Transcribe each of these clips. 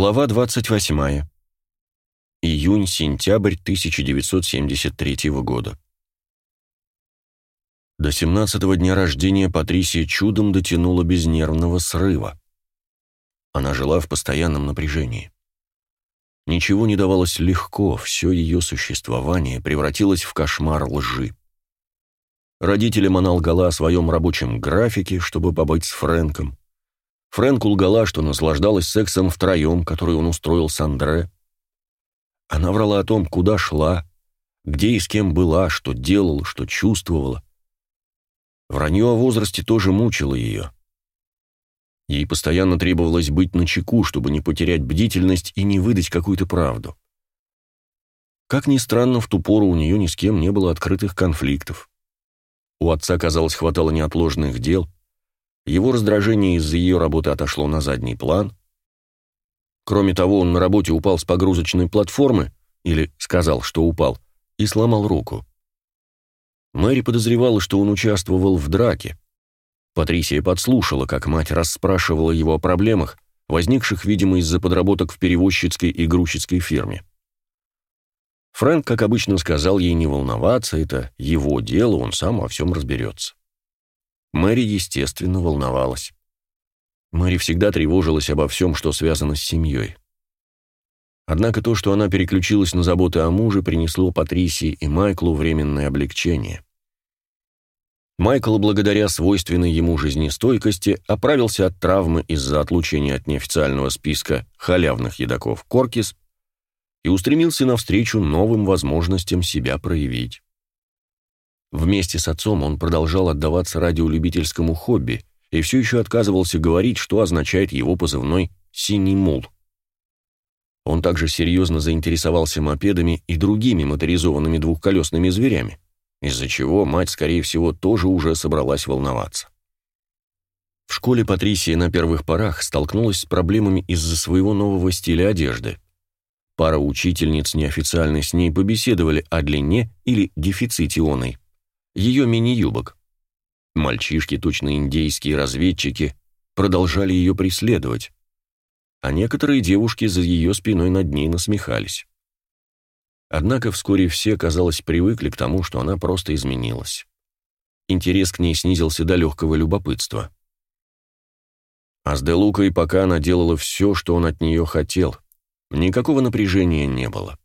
Глава 28. Июнь-сентябрь 1973 года. До 17-го дня рождения Патрисия чудом дотянула без нервного срыва. Она жила в постоянном напряжении. Ничего не давалось легко, все ее существование превратилось в кошмар лжи. Родителям она лгала о своем рабочем графике, чтобы побыть с Фрэнком. Фрэнк лгала, что наслаждалась сексом втроем, который он устроил с Андре. Она врала о том, куда шла, где и с кем была, что делала, что чувствовала. Вранье о возрасте тоже мучило ее. Ей постоянно требовалось быть начеку, чтобы не потерять бдительность и не выдать какую-то правду. Как ни странно, в ту пору у нее ни с кем не было открытых конфликтов. У отца, казалось, хватало неотложных дел — его раздражение из-за ее работы отошло на задний план. Кроме того, он на работе упал с погрузочной платформы, или сказал, что упал, и сломал руку. Мэри подозревала, что он участвовал в драке. Патрисия подслушала, как мать расспрашивала его о проблемах, возникших, видимо, из-за подработок в перевозчицкой и грузчицкой фирме. Фрэнк, как обычно, сказал ей не волноваться, это его дело, он сам во всем разберется. Мэри, естественно, волновалась. Мэри всегда тревожилась обо всем, что связано с семьей. Однако то, что она переключилась на заботы о муже, принесло Патрисии и Майклу временное облегчение. Майкл, благодаря свойственной ему жизнестойкости, оправился от травмы из-за отлучения от неофициального списка халявных едоков Коркис и устремился навстречу новым возможностям себя проявить. Вместе с отцом он продолжал отдаваться радиолюбительскому хобби и все еще отказывался говорить, что означает его позывной «синий мул». Он также серьезно заинтересовался мопедами и другими моторизованными двухколесными зверями, из-за чего мать, скорее всего, тоже уже собралась волноваться. В школе Патрисия на первых порах столкнулась с проблемами из-за своего нового стиля одежды. Пара учительниц неофициально с ней побеседовали о длине или дефиците оной ее мини-юбок. Мальчишки, точно индейские разведчики, продолжали ее преследовать, а некоторые девушки за ее спиной над ней насмехались. Однако вскоре все, казалось, привыкли к тому, что она просто изменилась. Интерес к ней снизился до легкого любопытства. А с Делукой пока она делала все, что он от нее хотел. Никакого напряжения не было.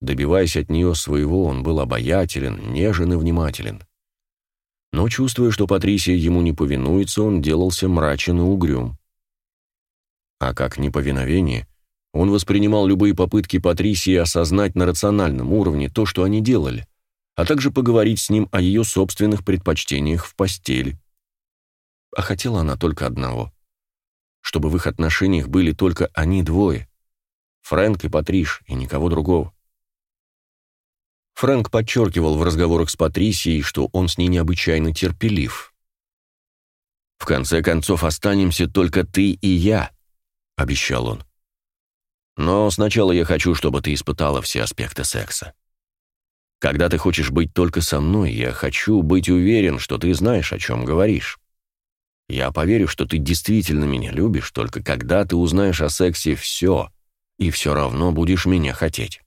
Добиваясь от нее своего, он был обаятелен, нежен и внимателен. Но, чувствуя, что Патрисия ему не повинуется, он делался мрачен и угрюм. А как неповиновение, он воспринимал любые попытки Патрисии осознать на рациональном уровне то, что они делали, а также поговорить с ним о ее собственных предпочтениях в постели. А хотела она только одного — чтобы в их отношениях были только они двое — Фрэнк и Патриш, и никого другого. Фрэнк подчеркивал в разговорах с Патрисией, что он с ней необычайно терпелив. «В конце концов, останемся только ты и я», — обещал он. «Но сначала я хочу, чтобы ты испытала все аспекты секса. Когда ты хочешь быть только со мной, я хочу быть уверен, что ты знаешь, о чем говоришь. Я поверю, что ты действительно меня любишь, только когда ты узнаешь о сексе все, и все равно будешь меня хотеть».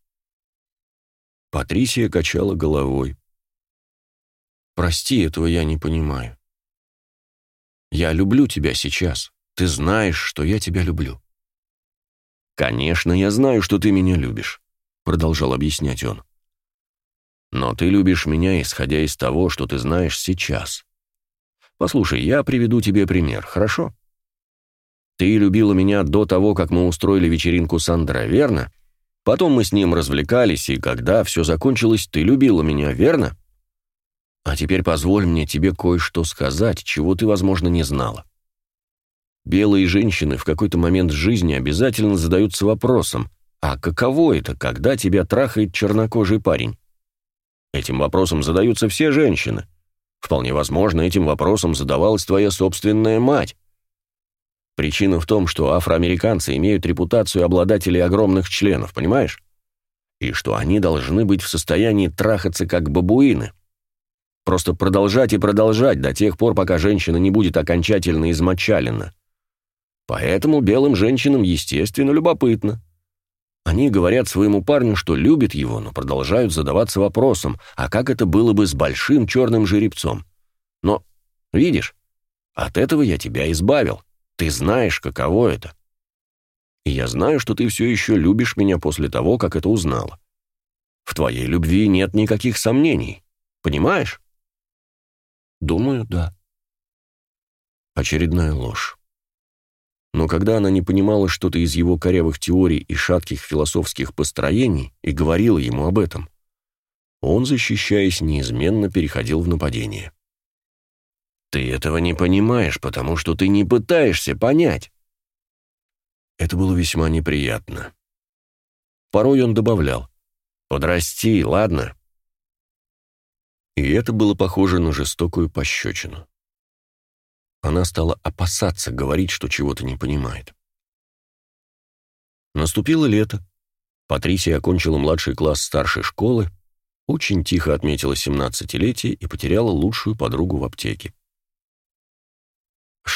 Патрисия качала головой. «Прости, этого я не понимаю. Я люблю тебя сейчас. Ты знаешь, что я тебя люблю». «Конечно, я знаю, что ты меня любишь», — продолжал объяснять он. «Но ты любишь меня, исходя из того, что ты знаешь сейчас. Послушай, я приведу тебе пример, хорошо? Ты любила меня до того, как мы устроили вечеринку с Андре, верно?» Потом мы с ним развлекались, и когда все закончилось, ты любила меня, верно? А теперь позволь мне тебе кое-что сказать, чего ты, возможно, не знала. Белые женщины в какой-то момент жизни обязательно задаются вопросом, а каково это, когда тебя трахает чернокожий парень? Этим вопросом задаются все женщины. Вполне возможно, этим вопросом задавалась твоя собственная мать. Причина в том, что афроамериканцы имеют репутацию обладателей огромных членов, понимаешь? И что они должны быть в состоянии трахаться как бабуины. Просто продолжать и продолжать до тех пор, пока женщина не будет окончательно измочалена. Поэтому белым женщинам, естественно, любопытно. Они говорят своему парню, что любят его, но продолжают задаваться вопросом, а как это было бы с большим черным жеребцом? Но, видишь, от этого я тебя избавил. Ты знаешь, каково это. И я знаю, что ты все еще любишь меня после того, как это узнала. В твоей любви нет никаких сомнений. Понимаешь? Думаю, да. Очередная ложь. Но когда она не понимала что-то из его корявых теорий и шатких философских построений и говорила ему об этом, он, защищаясь, неизменно переходил в нападение. «Ты этого не понимаешь, потому что ты не пытаешься понять». Это было весьма неприятно. Порой он добавлял «Подрасти, ладно?» И это было похоже на жестокую пощечину. Она стала опасаться говорить, что чего-то не понимает. Наступило лето. Патрисия окончила младший класс старшей школы, очень тихо отметила семнадцатилетие и потеряла лучшую подругу в аптеке.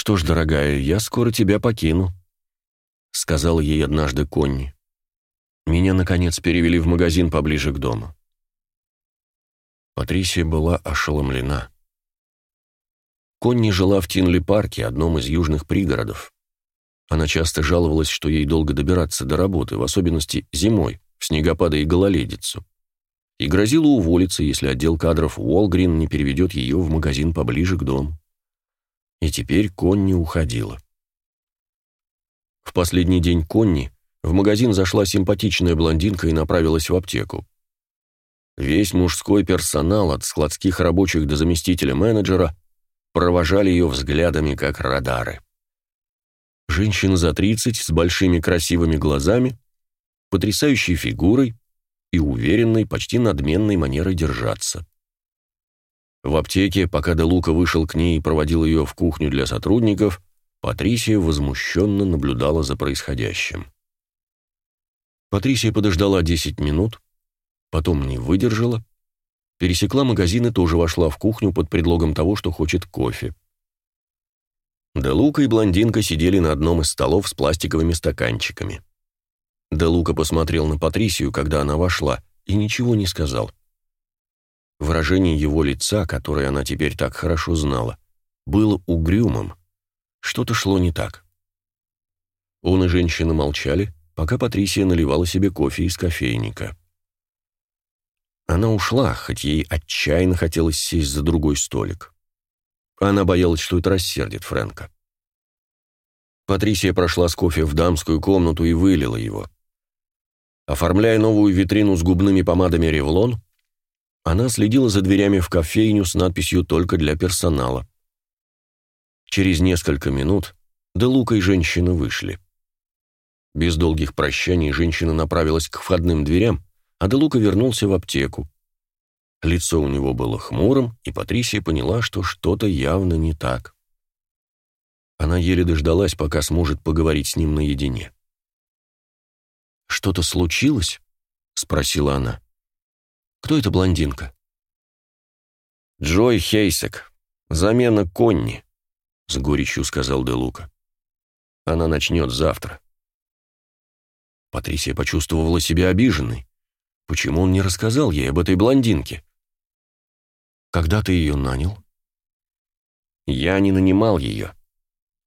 «Что ж, дорогая, я скоро тебя покину», — сказала ей однажды Конни. Меня, наконец, перевели в магазин поближе к дому. Патрисия была ошеломлена. Конни жила в Тинли-парке, одном из южных пригородов. Она часто жаловалась, что ей долго добираться до работы, в особенности зимой, в снегопады и гололедицу. И грозила уволиться, если отдел кадров Уолгрин не переведет ее в магазин поближе к дому. И теперь Конни уходила. В последний день Конни в магазин зашла симпатичная блондинка и направилась в аптеку. Весь мужской персонал, от складских рабочих до заместителя менеджера, провожали ее взглядами, как радары. Женщина за 30 с большими красивыми глазами, потрясающей фигурой и уверенной, почти надменной манерой держаться. В аптеке, пока Де Лука вышел к ней и проводил ее в кухню для сотрудников, Патрисия возмущенно наблюдала за происходящим. Патрисия подождала 10 минут, потом не выдержала пересекла магазин и тоже вошла в кухню под предлогом того, что хочет кофе. Де Лука и блондинка сидели на одном из столов с пластиковыми стаканчиками. Де Лука посмотрел на Патрисию, когда она вошла, и ничего не сказал. Выражение его лица, которое она теперь так хорошо знала, было угрюмым. Что-то шло не так. Он и женщина молчали, пока Патрисия наливала себе кофе из кофейника. Она ушла, хоть ей отчаянно хотелось сесть за другой столик. Она боялась, что это рассердит Фрэнка. Патрисия прошла с кофе в дамскую комнату и вылила его. Оформляя новую витрину с губными помадами «Ревлон», она следила за дверями в кофейню с надписью «Только для персонала». Через несколько минут Де Лука и женщина вышли. Без долгих прощаний женщина направилась к входным дверям, а Делука вернулся в аптеку. Лицо у него было хмурым, и Патрисия поняла, что что-то явно не так. Она еле дождалась, пока сможет поговорить с ним наедине. «Что-то случилось?» — спросила она. «Кто эта блондинка?» «Джой Хейсек. Замена Конни», — с горечью сказал Делука. «Она начнет завтра». Патрисия почувствовала себя обиженной. Почему он не рассказал ей об этой блондинке? Когда ты ее нанял? Я не нанимал ее.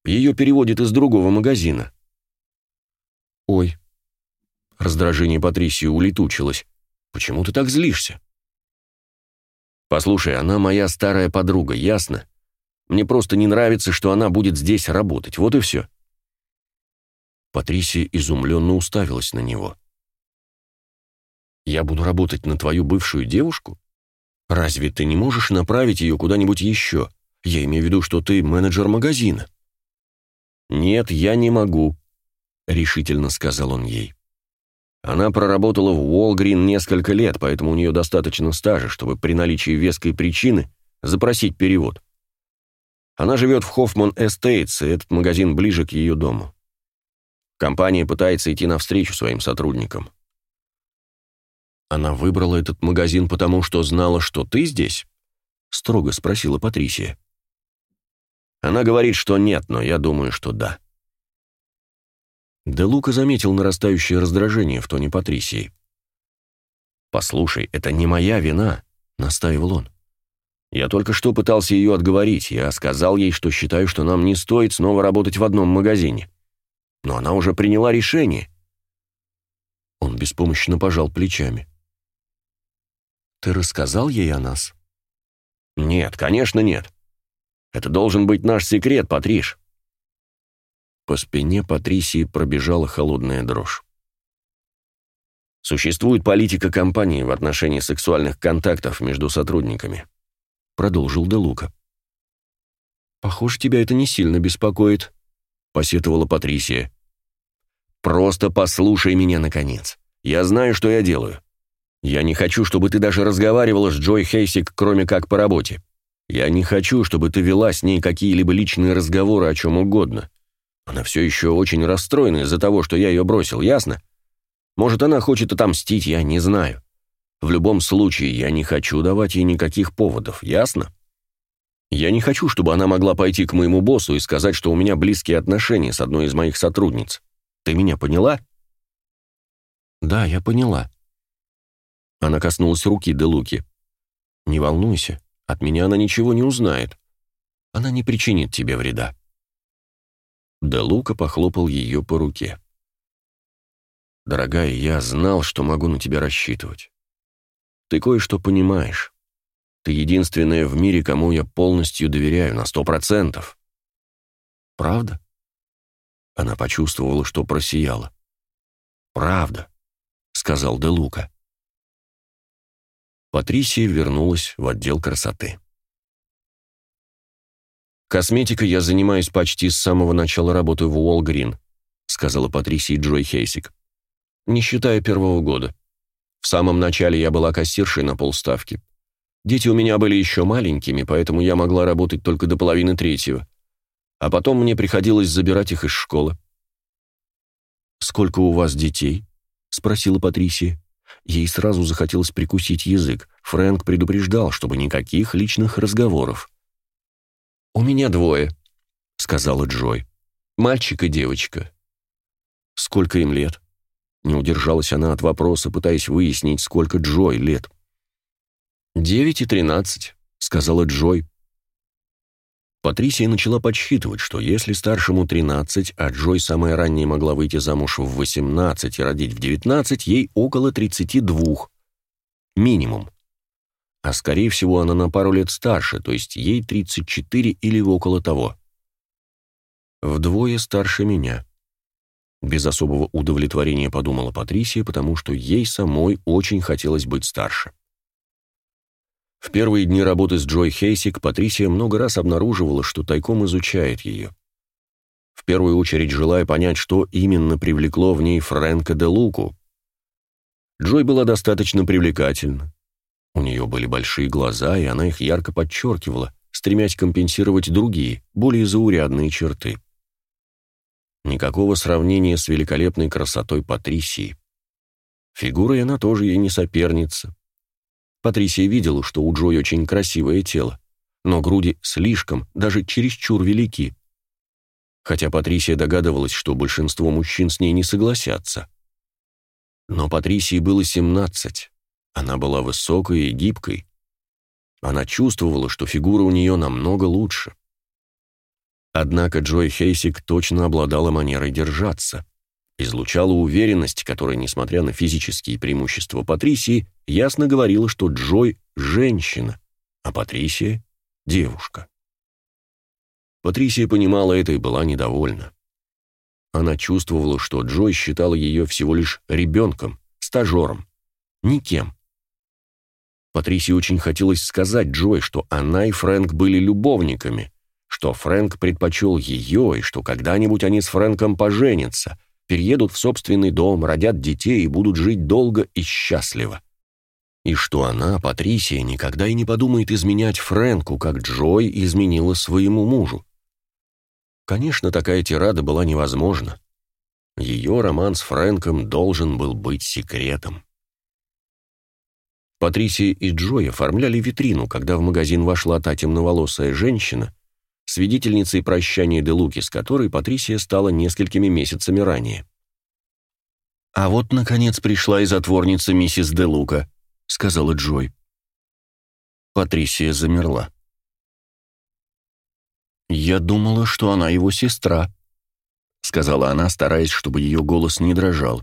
Ее переводят из другого магазина. Ой. Раздражение Патрисии улетучилось. Почему ты так злишься? Послушай, она моя старая подруга, ясно? Мне просто не нравится, что она будет здесь работать. Вот и все. Патрисия изумленно уставилась на него. Я буду работать на твою бывшую девушку? Разве ты не можешь направить ее куда-нибудь еще? Я имею в виду, что ты менеджер магазина». «Нет, я не могу», — решительно сказал он ей. Она проработала в Уолгрин несколько лет, поэтому у нее достаточно стажа, чтобы при наличии веской причины запросить перевод. Она живет в Хоффман Эстейтс, и этот магазин ближе к ее дому. Компания пытается идти навстречу своим сотрудникам. «Она выбрала этот магазин, потому что знала, что ты здесь?» — строго спросила Патрисия. Она говорит, что нет, но я думаю, что да. Де Лука заметил нарастающее раздражение в тоне Патрисии. «Послушай, это не моя вина», — настаивал он. «Я только что пытался ее отговорить. Я сказал ей, что считаю, что нам не стоит снова работать в одном магазине. Но она уже приняла решение». Он беспомощно пожал плечами. «Ты рассказал ей о нас?» «Нет, конечно, нет. Это должен быть наш секрет, Патриш». По спине Патрисии пробежала холодная дрожь. Существует политика компании в отношении сексуальных контактов между сотрудниками, продолжил Де Лука. Похоже, тебя это не сильно беспокоит, посетовала Патрисия. Просто послушай меня наконец. Я знаю, что я делаю. Я не хочу, чтобы ты даже разговаривала с Джой Хейсик, кроме как по работе. Я не хочу, чтобы ты вела с ней какие-либо личные разговоры о чем угодно. Она все еще очень расстроена из-за того, что я ее бросил, ясно? Может, она хочет отомстить, я не знаю. В любом случае, я не хочу давать ей никаких поводов, ясно? Я не хочу, чтобы она могла пойти к моему боссу и сказать, что у меня близкие отношения с одной из моих сотрудниц. Ты меня поняла? Да, я поняла. Она коснулась руки Делуки. Не волнуйся, от меня она ничего не узнает. Она не причинит тебе вреда. Делука похлопал ее по руке. Дорогая, я знал, что могу на тебя рассчитывать. Ты кое-что понимаешь. Ты единственная в мире, кому я полностью доверяю на сто процентов. Правда? Она почувствовала, что просияла. Правда, сказал Де Лука. Патрисия вернулась в отдел красоты. Косметикой я занимаюсь почти с самого начала работы в Уолгрин, сказала Патрисия Джой Хейсик не считая первого года. В самом начале я была кассиршей на полставки. Дети у меня были еще маленькими, поэтому я могла работать только до половины третьего. А потом мне приходилось забирать их из школы. «Сколько у вас детей?» — спросила Патрисия. Ей сразу захотелось прикусить язык. Фрэнк предупреждал, чтобы никаких личных разговоров. «У меня двое», — сказала Джой. «Мальчик и девочка». «Сколько им лет?» Не удержалась она от вопроса, пытаясь выяснить, сколько Джой лет. «Девять и тринадцать», — сказала Джой. Патрисия начала подсчитывать, что если старшему 13, а Джой самая ранняя могла выйти замуж в 18 и родить в 19, ей около 32. Минимум. А скорее всего она на пару лет старше, то есть ей 34 или около того. Вдвое старше меня. Без особого удовлетворения подумала Патрисия, потому что ей самой очень хотелось быть старше. В первые дни работы с Джой Хейсик Патрисия много раз обнаруживала, что тайком изучает ее. В первую очередь желая понять, что именно привлекло в ней Фрэнка де Луку. Джой была достаточно привлекательна. У нее были большие глаза, и она их ярко подчеркивала, стремясь компенсировать другие, более заурядные черты. Никакого сравнения с великолепной красотой Патрисии. Фигурой она тоже ей не соперница. Патрисия видела, что у Джой очень красивое тело, но груди слишком, даже чересчур велики. Хотя Патрисия догадывалась, что большинство мужчин с ней не согласятся. Но Патрисии было 17. Она была высокой и гибкой. Она чувствовала, что фигура у нее намного лучше. Однако Джой Хейсик точно обладала манерой держаться. Излучала уверенность, которая, несмотря на физические преимущества Патрисии, ясно говорила, что Джой – женщина, а Патрисия – девушка. Патрисия понимала это и была недовольна. Она чувствовала, что Джой считала ее всего лишь ребенком, стажером, никем. Патрисии очень хотелось сказать Джой, что она и Фрэнк были любовниками, что Фрэнк предпочел ее и что когда-нибудь они с Фрэнком поженятся, переедут в собственный дом, родят детей и будут жить долго и счастливо. И что она, Патрисия, никогда и не подумает изменять Фрэнку, как Джой изменила своему мужу. Конечно, такая тирада была невозможна. Ее роман с Фрэнком должен был быть секретом. Патрисия и Джой оформляли витрину, когда в магазин вошла та темноволосая женщина, свидетельницей прощания де Луки, с которой Патрисия стала несколькими месяцами ранее. «А вот, наконец, пришла и затворница миссис Де Лука», — сказала Джой. Патрисия замерла. «Я думала, что она его сестра», — сказала она, стараясь, чтобы ее голос не дрожал.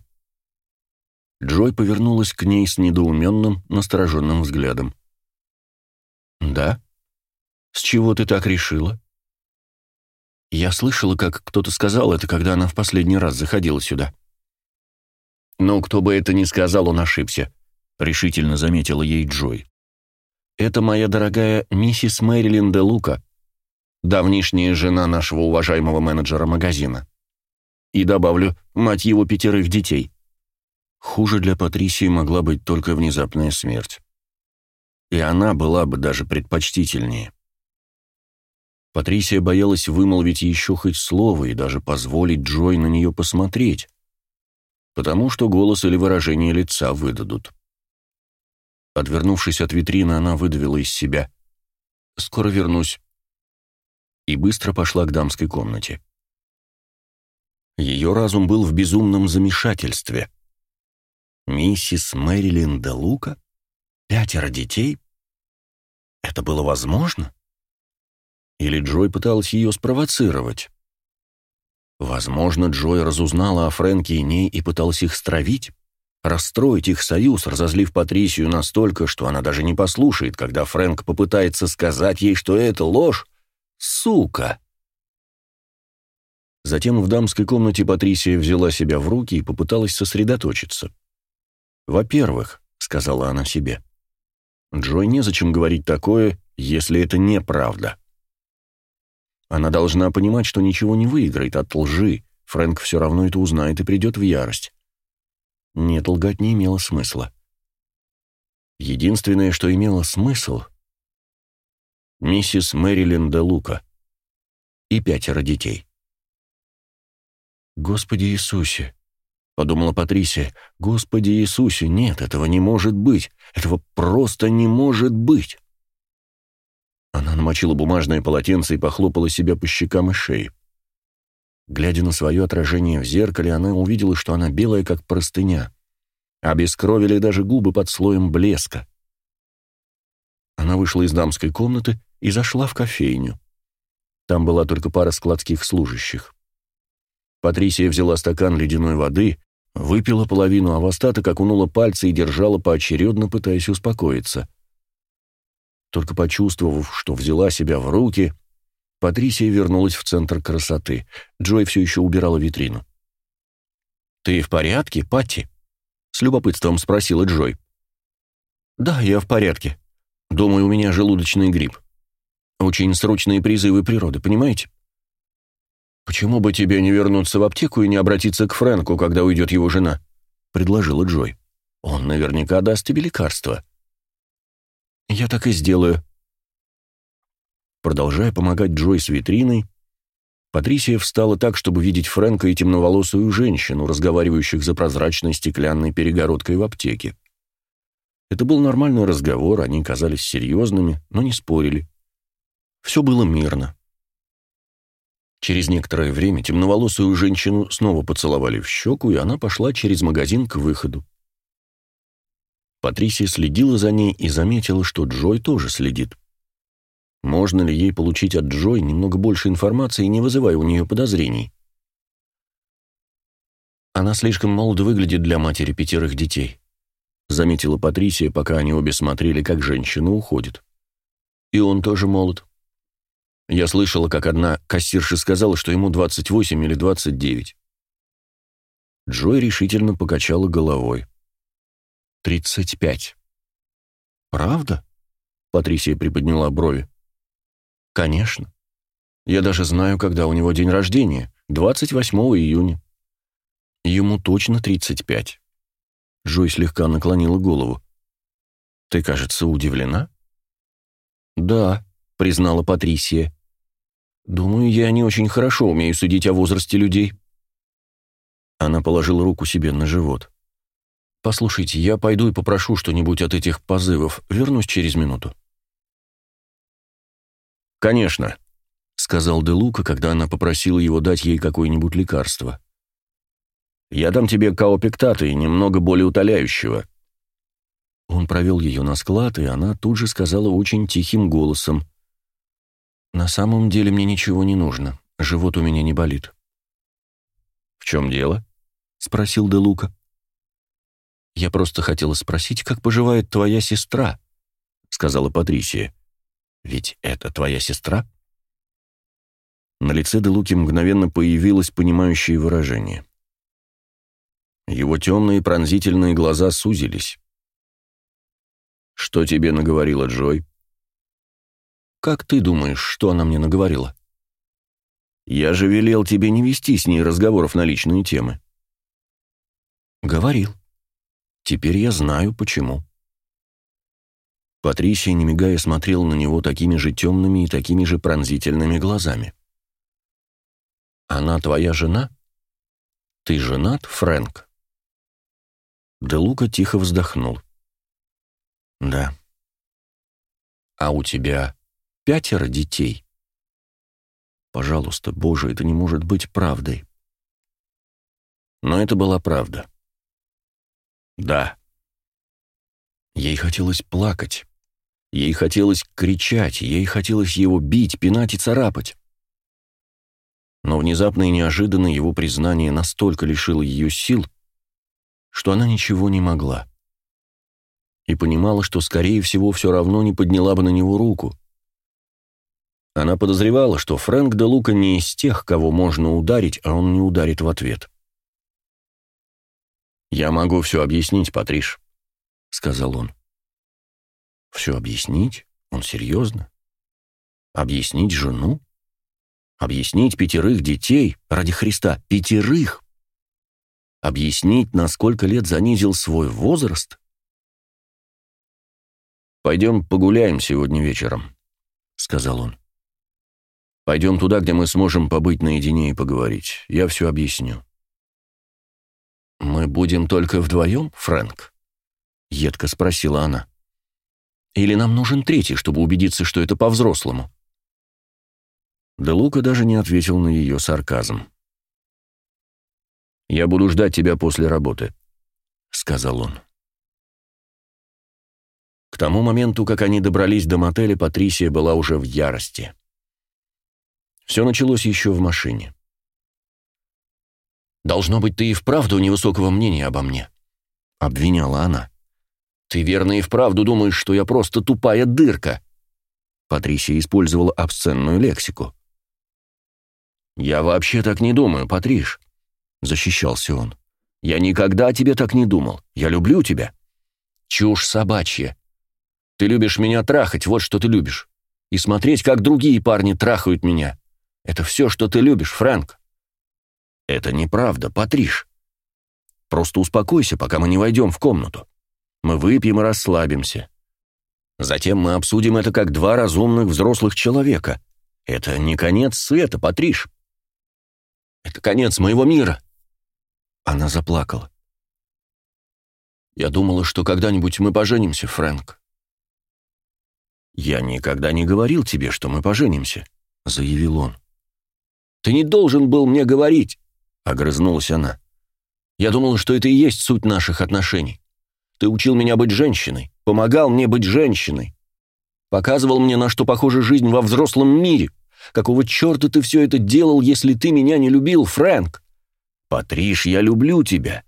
Джой повернулась к ней с недоуменным, настороженным взглядом. «Да? С чего ты так решила?» «Я слышала, как кто-то сказал это, когда она в последний раз заходила сюда». «Ну, кто бы это ни сказал, он ошибся», — решительно заметила ей Джой. «Это моя дорогая миссис Мэрилин де Лука, давнишняя жена нашего уважаемого менеджера магазина. И добавлю, мать его пятерых детей. Хуже для Патрисии могла быть только внезапная смерть. И она была бы даже предпочтительнее. Патрисия боялась вымолвить еще хоть слово и даже позволить Джой на нее посмотреть, потому что голос или выражение лица выдадут. Отвернувшись от витрины, она выдавила из себя «Скоро вернусь» и быстро пошла к дамской комнате. Ее разум был в безумном замешательстве. Миссис Мэрилин де Лука? Пятеро детей? Это было возможно? Или Джой пыталась ее спровоцировать? Возможно, Джой разузнала о Фрэнке и ней и пыталась их стравить, расстроить их союз, разозлив Патрисию настолько, что она даже не послушает, когда Фрэнк попытается сказать ей, что это ложь, Сука!» Затем в дамской комнате Патрисия взяла себя в руки и попыталась сосредоточиться. «Во-первых», — сказала она себе, — «Джой незачем говорить такое, если это неправда. Она должна понимать, что ничего не выиграет от лжи, Фрэнк все равно это узнает и придет в ярость. Нет, лгать не имело смысла. Единственное, что имело смысл — миссис Мэрилин де Лука и пятеро детей. «Господи Иисусе!» — подумала Патрисия. «Господи Иисусе! Нет, этого не может быть! Этого просто не может быть!» Она намочила бумажное полотенце и похлопала себя по щекам и шее. Глядя на свое отражение в зеркале, она увидела, что она белая, как простыня. Обескровили даже губы под слоем блеска. Она вышла из дамской комнаты и зашла в кофейню. Там была только пара складских служащих. Патрисия взяла стакан ледяной воды, выпила половину, а в остаток окунула пальцы и держала поочередно, пытаясь успокоиться. Только почувствовав, что взяла себя в руки, Патрисия вернулась в центр красоты. Джой все еще убирала витрину. «Ты в порядке, Патти?» — с любопытством спросила Джой. «Да, я в порядке. Думаю, у меня желудочный грипп. Очень срочные призывы природы, понимаете? Почему бы тебе не вернуться в аптеку и не обратиться к Фрэнку, когда уйдет его жена? предложила Джой. Он наверняка даст тебе лекарство. Я так и сделаю. Продолжая помогать Джой с витриной, Патрисия встала так, чтобы видеть Фрэнка и темноволосую женщину, разговаривающих за прозрачной стеклянной перегородкой в аптеке. Это был нормальный разговор, они казались серьезными, но не спорили. Все было мирно. Через некоторое время темноволосую женщину снова поцеловали в щеку, и она пошла через магазин к выходу. Патрисия следила за ней и заметила, что Джой тоже следит. Можно ли ей получить от Джой немного больше информации, не вызывая у нее подозрений? Она слишком молодо выглядит для матери пятерых детей, заметила Патрисия, пока они обе смотрели, как женщина уходит. И он тоже молод. Я слышала, как одна кассирша сказала, что ему 28 или 29. Джой решительно покачала головой. «Тридцать пять». «Правда?» — Патрисия приподняла брови. «Конечно. Я даже знаю, когда у него день рождения. 28 июня. Ему точно 35». Джой слегка наклонила голову. «Ты, кажется, удивлена?» «Да», — признала Патрисия. Думаю, я не очень хорошо умею судить о возрасте людей. Она положила руку себе на живот. Послушайте, я пойду и попрошу что-нибудь от этих позывов. Вернусь через минуту. Конечно, сказал Де Лука, когда она попросила его дать ей какое-нибудь лекарство. Я дам тебе каопектата и немного более утоляющего». Он провел ее на склад, и она тут же сказала очень тихим голосом. «На самом деле мне ничего не нужно. Живот у меня не болит». «В чем дело?» — спросил Де Лука. «Я просто хотела спросить, как поживает твоя сестра», — сказала Патрисия. «Ведь это твоя сестра?» На лице Де Луки мгновенно появилось понимающее выражение. Его темные пронзительные глаза сузились. «Что тебе наговорила Джой?» «Как ты думаешь, что она мне наговорила?» «Я же велел тебе не вести с ней разговоров на личные темы». «Говорил. Теперь я знаю, почему». Патрисия, не мигая, смотрела на него такими же темными и такими же пронзительными глазами. «Она твоя жена? Ты женат, Фрэнк?» Де Лука тихо вздохнул. «Да». «А у тебя пятеро детей?» «Пожалуйста, Боже, это не может быть правдой». Но это была правда. Да. Ей хотелось плакать. Ей хотелось кричать, ей хотелось его бить, пинать и царапать. Но внезапно и неожиданно его признание настолько лишило ее сил, что она ничего не могла. И понимала, что, скорее всего, все равно не подняла бы на него руку. Она подозревала, что Фрэнк де Лука не из тех, кого можно ударить, а он не ударит в ответ. «Я могу все объяснить, Патриш», — сказал он. «Все объяснить? Он серьезно? Объяснить жену? Объяснить пятерых детей? Ради Христа, пятерых? Объяснить, на сколько лет занизил свой возраст? «Пойдем погуляем сегодня вечером», — сказал он. «Пойдем туда, где мы сможем побыть наедине и поговорить. Я все объясню». «Мы будем только вдвоем, Фрэнк?» — едко спросила она. «Или нам нужен третий, чтобы убедиться, что это по-взрослому?» Де Лука даже не ответил на ее сарказм. «Я буду ждать тебя после работы», — сказал он. К тому моменту, как они добрались до мотеля, Патрисия была уже в ярости. Все началось еще в машине. «Должно быть, ты и вправду невысокого мнения обо мне», — обвиняла она. «Ты верно и вправду думаешь, что я просто тупая дырка». Патрисия использовала обсценную лексику. «Я вообще так не думаю, Патриш», — защищался он. «Я никогда о тебе так не думал. Я люблю тебя». «Чушь собачья. Ты любишь меня трахать, вот что ты любишь. И смотреть, как другие парни трахают меня. Это все, что ты любишь, Фрэнк». «Это неправда, Патриш. Просто успокойся, пока мы не войдем в комнату. Мы выпьем и расслабимся. Затем мы обсудим это как два разумных взрослых человека. Это не конец света, Патриш. Это конец моего мира. Она заплакала. Я думала, что когда-нибудь мы поженимся, Фрэнк. Я никогда не говорил тебе, что мы поженимся, заявил он. Ты не должен был мне говорить огрызнулась она. Я думала, что это и есть суть наших отношений. Ты учил меня быть женщиной, помогал мне быть женщиной. Показывал мне, на что похожа жизнь во взрослом мире. Какого черта ты все это делал, если ты меня не любил, Фрэнк? Патриш, я люблю тебя.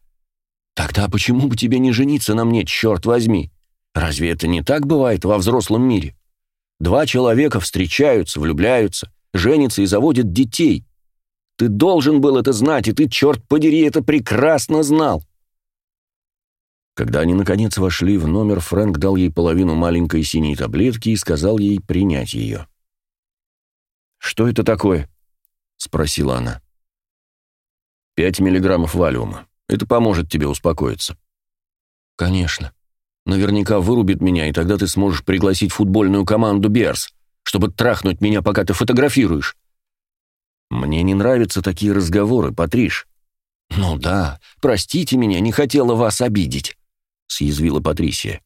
Тогда почему бы тебе не жениться на мне, черт возьми? Разве это не так бывает во взрослом мире? Два человека встречаются, влюбляются, женятся и заводят детей. Ты должен был это знать, и ты, черт подери, это прекрасно знал. Когда они, наконец, вошли в номер, Фрэнк дал ей половину маленькой синей таблетки и сказал ей принять ее. «Что это такое?» — спросила она. «Пять миллиграммов валиума. Это поможет тебе успокоиться». «Конечно. Наверняка вырубит меня, и тогда ты сможешь пригласить футбольную команду «Берс», чтобы трахнуть меня, пока ты фотографируешь. «Мне не нравятся такие разговоры, Патриш». «Ну да, простите меня, не хотела вас обидеть», — съязвила Патрисия.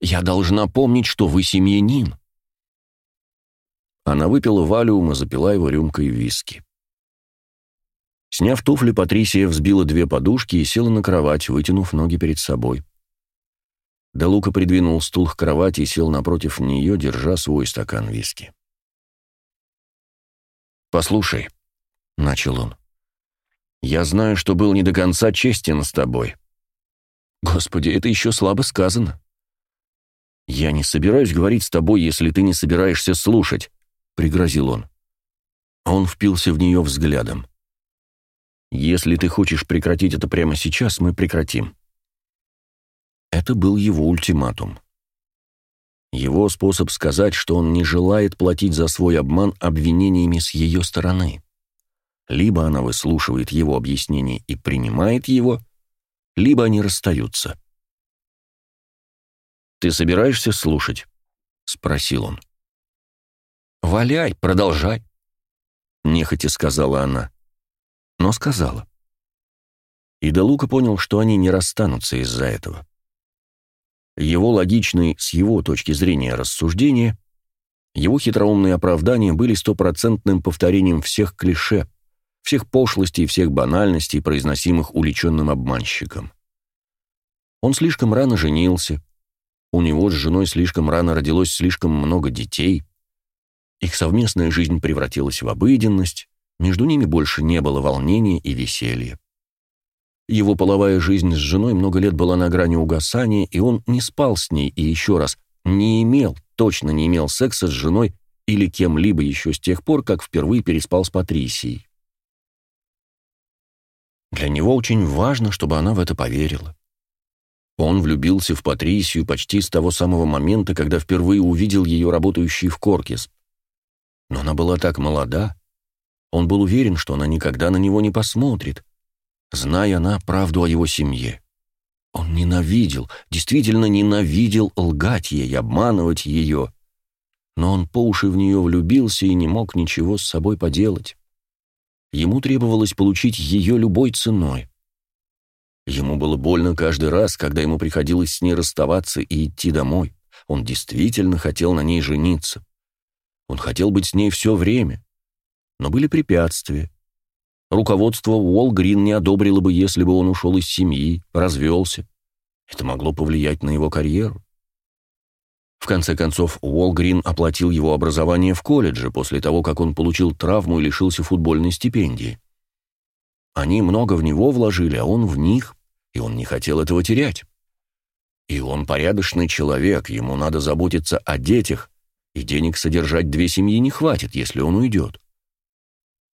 «Я должна помнить, что вы семьянин». Она выпила валиум и запила его рюмкой виски. Сняв туфли, Патрисия взбила две подушки и села на кровать, вытянув ноги перед собой. Де Лука придвинул стул к кровати и сел напротив нее, держа свой стакан виски. «Послушай», — начал он, — «я знаю, что был не до конца честен с тобой». «Господи, это еще слабо сказано». «Я не собираюсь говорить с тобой, если ты не собираешься слушать», — пригрозил он. Он впился в нее взглядом. «Если ты хочешь прекратить это прямо сейчас, мы прекратим». Это был его ультиматум. Его способ сказать, что он не желает платить за свой обман обвинениями с ее стороны. Либо она выслушивает его объяснение и принимает его, либо они расстаются. «Ты собираешься слушать?» — спросил он. «Валяй, продолжай», — нехотя сказала она. Но сказала. И Делука понял, что они не расстанутся из-за этого. Его логичные, с его точки зрения, рассуждения, его хитроумные оправдания были стопроцентным повторением всех клише, всех пошлостей и всех банальностей, произносимых уличенным обманщиком. Он слишком рано женился, у него с женой слишком рано родилось слишком много детей, их совместная жизнь превратилась в обыденность, между ними больше не было волнения и веселья. Его половая жизнь с женой много лет была на грани угасания, и он не спал с ней и еще раз не имел, точно не имел секса с женой или кем-либо еще с тех пор, как впервые переспал с Патрисией. Для него очень важно, чтобы она в это поверила. Он влюбился в Патрисию почти с того самого момента, когда впервые увидел ее работающей в Коркис. Но она была так молода. Он был уверен, что она никогда на него не посмотрит, зная она правду о его семье. Он ненавидел, действительно ненавидел лгать ей, обманывать ее. Но он по уши в нее влюбился и не мог ничего с собой поделать. Ему требовалось получить ее любой ценой. Ему было больно каждый раз, когда ему приходилось с ней расставаться и идти домой. Он действительно хотел на ней жениться. Он хотел быть с ней все время. Но были препятствия. Руководство Уолгрин не одобрило бы, если бы он ушел из семьи, развелся. Это могло повлиять на его карьеру. В конце концов, Уолгрин оплатил его образование в колледже после того, как он получил травму и лишился футбольной стипендии. Они много в него вложили, а он в них, и он не хотел этого терять. И он порядочный человек, ему надо заботиться о детях, и денег содержать две семьи не хватит, если он уйдет.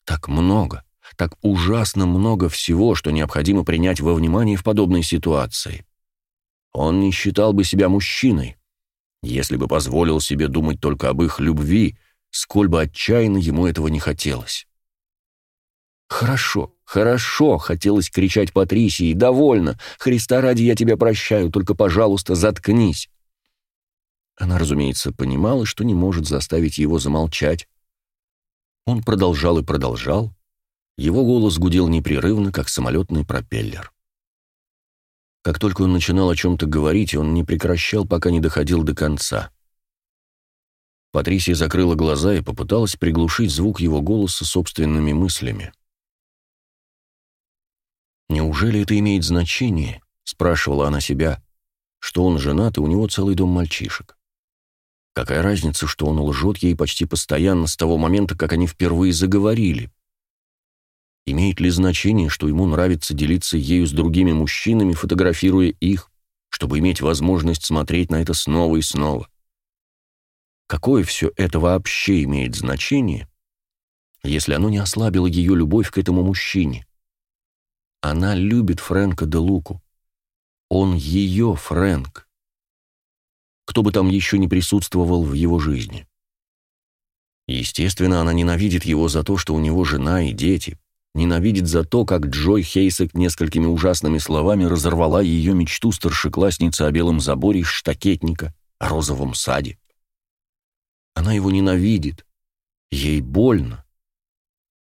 Так много так ужасно много всего, что необходимо принять во внимание в подобной ситуации. Он не считал бы себя мужчиной, если бы позволил себе думать только об их любви, сколь бы отчаянно ему этого не хотелось. «Хорошо, хорошо!» — хотелось кричать Патрисии. «Довольно! Христа ради я тебя прощаю, только, пожалуйста, заткнись!» Она, разумеется, понимала, что не может заставить его замолчать. Он продолжал и продолжал, его голос гудел непрерывно, как самолетный пропеллер. Как только он начинал о чем-то говорить, он не прекращал, пока не доходил до конца. Патрисия закрыла глаза и попыталась приглушить звук его голоса собственными мыслями. «Неужели это имеет значение?» — спрашивала она себя, что он женат, и у него целый дом мальчишек. Какая разница, что он лжет ей почти постоянно с того момента, как они впервые заговорили? Имеет ли значение, что ему нравится делиться ею с другими мужчинами, фотографируя их, чтобы иметь возможность смотреть на это снова и снова? Какое все это вообще имеет значение, если оно не ослабило ее любовь к этому мужчине? Она любит Фрэнка де Луку. Он ее Фрэнк. Кто бы там еще не присутствовал в его жизни. Естественно, она ненавидит его за то, что у него жена и дети, ненавидит за то, как Джой Хейсек несколькими ужасными словами разорвала ее мечту старшеклассницы о белом заборе из штакетника, о розовом саде. Она его ненавидит. Ей больно.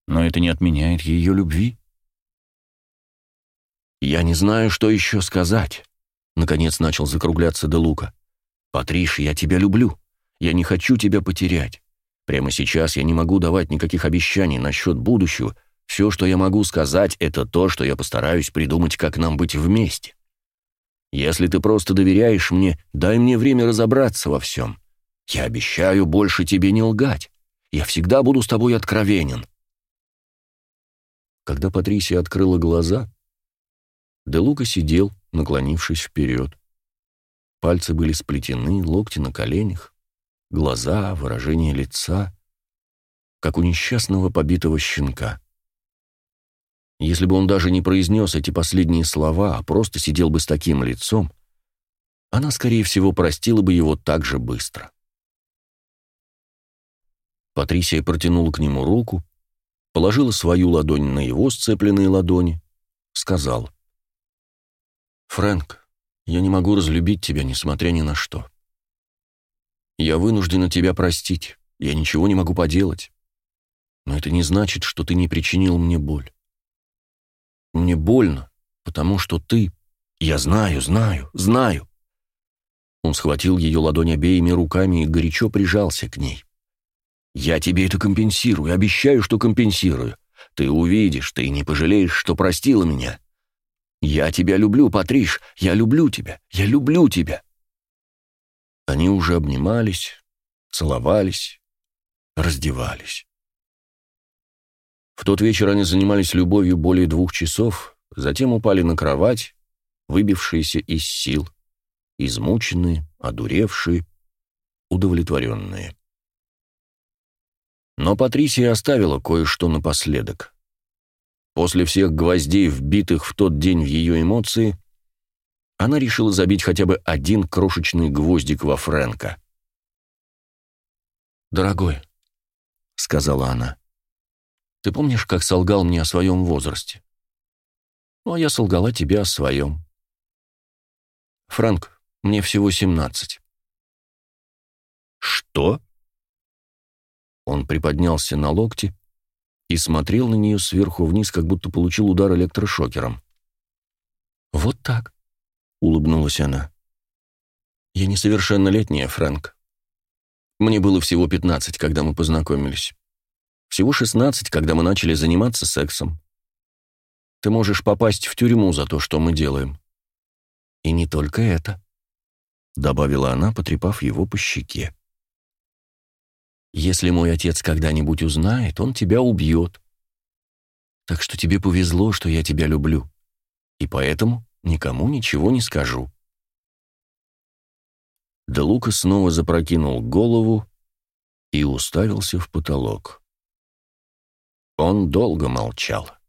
Но это не отменяет ее любви. «Я не знаю, что еще сказать», — наконец начал закругляться Де Лука. «Патриш, я тебя люблю. Я не хочу тебя потерять. Прямо сейчас я не могу давать никаких обещаний насчет будущего, Все, что я могу сказать, это то, что я постараюсь придумать, как нам быть вместе. Если ты просто доверяешь мне, дай мне время разобраться во всем. Я обещаю больше тебе не лгать. Я всегда буду с тобой откровенен». Когда Патрисия открыла глаза, Де Лука сидел, наклонившись вперед. Пальцы были сплетены, локти на коленях, глаза, выражение лица, как у несчастного побитого щенка. Если бы он даже не произнес эти последние слова, а просто сидел бы с таким лицом, она, скорее всего, простила бы его так же быстро. Патрисия протянула к нему руку, положила свою ладонь на его сцепленные ладони, сказал. «Фрэнк, я не могу разлюбить тебя, несмотря ни на что. Я вынуждена тебя простить, я ничего не могу поделать. Но это не значит, что ты не причинил мне боль. Мне больно, потому что ты... Я знаю, знаю, знаю. Он схватил ее ладонь обеими руками и горячо прижался к ней. «Я тебе это компенсирую, обещаю, что компенсирую. Ты увидишь, ты не пожалеешь, что простила меня. Я тебя люблю, Патриш, я люблю тебя, я люблю тебя». Они уже обнимались, целовались, раздевались. В тот вечер они занимались любовью более двух часов, затем упали на кровать, выбившиеся из сил, измученные, одуревшие, удовлетворенные. Но Патрисия оставила кое-что напоследок. После всех гвоздей, вбитых в тот день в ее эмоции, она решила забить хотя бы один крошечный гвоздик во Фрэнка. «Дорогой», — сказала она, ты помнишь, как солгал мне о своем возрасте? Ну, а я солгала тебе о своем. Франк, мне всего семнадцать. Что? Он приподнялся на локте и смотрел на нее сверху вниз, как будто получил удар электрошокером. «Вот так», — улыбнулась она. «Я несовершеннолетняя, Фрэнк. Мне было всего пятнадцать, когда мы познакомились. Всего 16, когда мы начали заниматься сексом. Ты можешь попасть в тюрьму за то, что мы делаем. И не только это, добавила она, потрепав его по щеке. Если мой отец когда-нибудь узнает, он тебя убьет. Так что тебе повезло, что я тебя люблю. И поэтому никому ничего не скажу. Де Лука снова запрокинул голову и уставился в потолок. Он долго молчал.